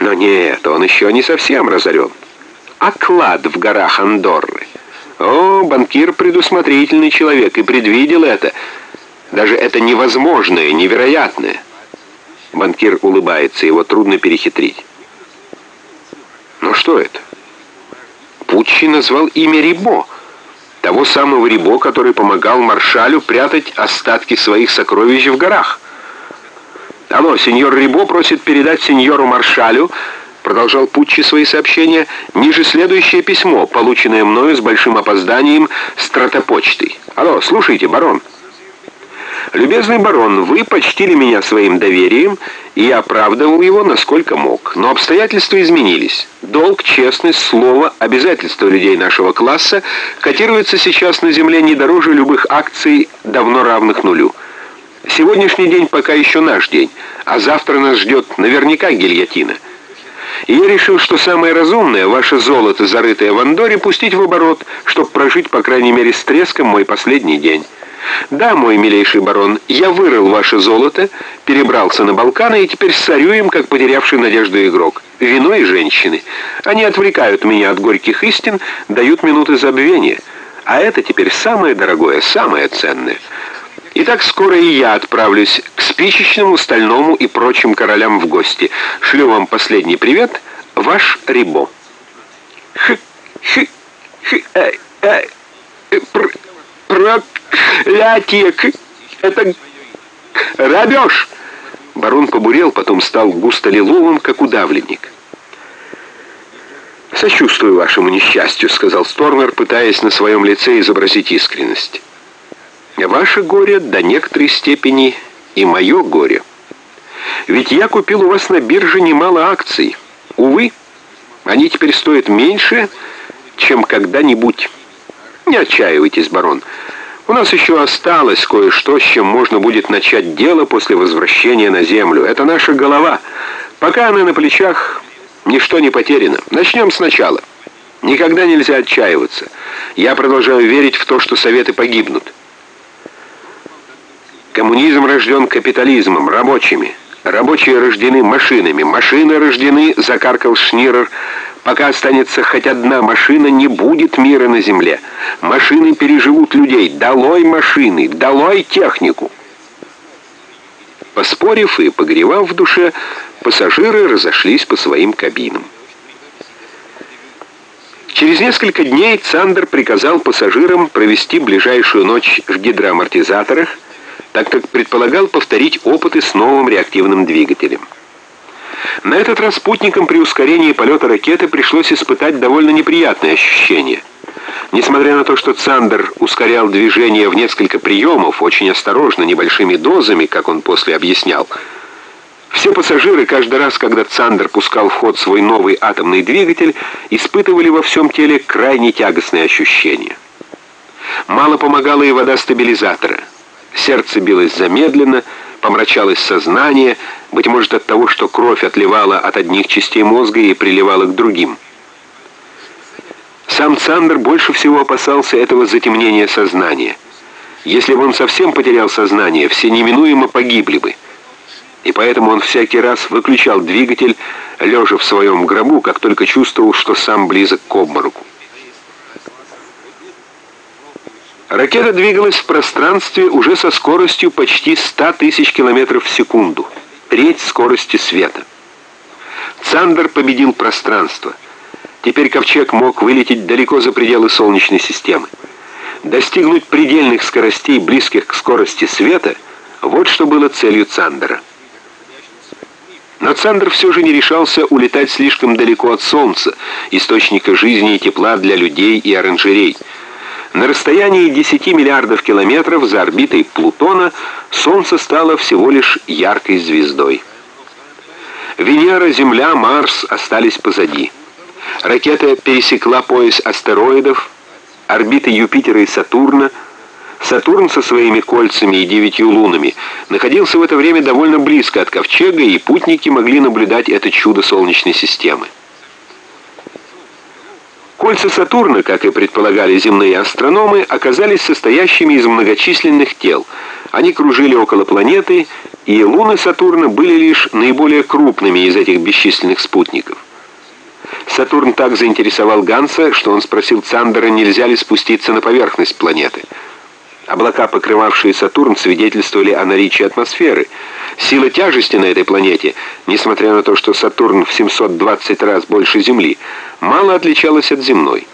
Но нет, он еще не совсем разорен. А клад в горах Андорры? О, банкир предусмотрительный человек и предвидел это. Даже это невозможное, невероятное. Банкир улыбается, его трудно перехитрить. Но что это? Путчи назвал имя Рибо, того самого Рибо, который помогал маршалю прятать остатки своих сокровищ в горах. «Алло, сеньор Рибо просит передать сеньору маршалю продолжал Путчи свои сообщения, ниже следующее письмо, полученное мною с большим опозданием стратопочтой. Алло, слушайте, барон. Любезный барон, вы почтили меня своим доверием, и я оправдывал его, насколько мог. Но обстоятельства изменились. Долг, честность, слово, обязательства людей нашего класса котируются сейчас на земле не дороже любых акций, давно равных нулю. Сегодняшний день пока еще наш день, а завтра нас ждет наверняка гильотина. И я решил, что самое разумное, ваше золото, зарытое в Андоре, пустить в оборот, чтобы прожить, по крайней мере, с треском мой последний день. Да, мой милейший барон, я вырыл ваше золото, перебрался на Балканы и теперь сорю им, как потерявший надежду игрок. Вино и женщины. Они отвлекают меня от горьких истин, дают минуты забвения. А это теперь самое дорогое, самое ценное. Итак, скоро и я отправлюсь к спичечному, стальному и прочим королям в гости. Шлю вам последний привет, ваш Рибо. Хы, хы, хы, э, э, пр, проклятие, это рабеж. Барон побурел, потом стал густо лиловым, как удавленник. «Сочувствую вашему несчастью», — сказал Сторнер, пытаясь на своем лице изобразить искренность. Ваше горе до некоторой степени и мое горе. Ведь я купил у вас на бирже немало акций. Увы, они теперь стоят меньше, чем когда-нибудь. Не отчаивайтесь, барон. У нас еще осталось кое-что, с чем можно будет начать дело после возвращения на землю. Это наша голова. Пока она на плечах, ничто не потеряно. Начнем сначала. Никогда нельзя отчаиваться. Я продолжаю верить в то, что советы погибнут. Коммунизм рожден капитализмом, рабочими. Рабочие рождены машинами. Машины рождены, закаркал Шнирер. Пока останется хоть одна машина, не будет мира на земле. Машины переживут людей. Долой машины, долой технику. Поспорив и погревав в душе, пассажиры разошлись по своим кабинам. Через несколько дней Цандер приказал пассажирам провести ближайшую ночь в гидроамортизаторах, так как предполагал повторить опыты с новым реактивным двигателем. На этот раз спутникам при ускорении полета ракеты пришлось испытать довольно неприятные ощущения. Несмотря на то, что Цандер ускорял движение в несколько приемов, очень осторожно, небольшими дозами, как он после объяснял, все пассажиры каждый раз, когда Цандер пускал в ход свой новый атомный двигатель, испытывали во всем теле крайне тягостные ощущения. Мало помогала и вода стабилизатора – Сердце билось замедленно, помрачалось сознание, быть может от того, что кровь отливала от одних частей мозга и приливала к другим. Сам Цандер больше всего опасался этого затемнения сознания. Если бы он совсем потерял сознание, все неминуемо погибли бы. И поэтому он всякий раз выключал двигатель, лежа в своем гробу, как только чувствовал, что сам близок к обмороку. Ракета двигалась в пространстве уже со скоростью почти 100 тысяч километров в секунду, треть скорости света. Цандер победил пространство. Теперь Ковчег мог вылететь далеко за пределы Солнечной системы. Достигнуть предельных скоростей, близких к скорости света, вот что было целью Цандера. Но Цандер все же не решался улетать слишком далеко от Солнца, источника жизни и тепла для людей и оранжерей – на расстоянии 10 миллиардов километров за орбитой Плутона Солнце стало всего лишь яркой звездой. Венера, Земля, Марс остались позади. Ракета пересекла пояс астероидов, орбиты Юпитера и Сатурна. Сатурн со своими кольцами и девятью лунами находился в это время довольно близко от Ковчега, и путники могли наблюдать это чудо Солнечной системы. Кольца Сатурна, как и предполагали земные астрономы, оказались состоящими из многочисленных тел. Они кружили около планеты и луны Сатурна были лишь наиболее крупными из этих бесчисленных спутников. Сатурн так заинтересовал Ганса, что он спросил Цандера, нельзя ли спуститься на поверхность планеты. Облака, покрывавшие Сатурн, свидетельствовали о наличии атмосферы. Сила тяжести на этой планете, несмотря на то, что Сатурн в 720 раз больше Земли, мало отличалась от земной.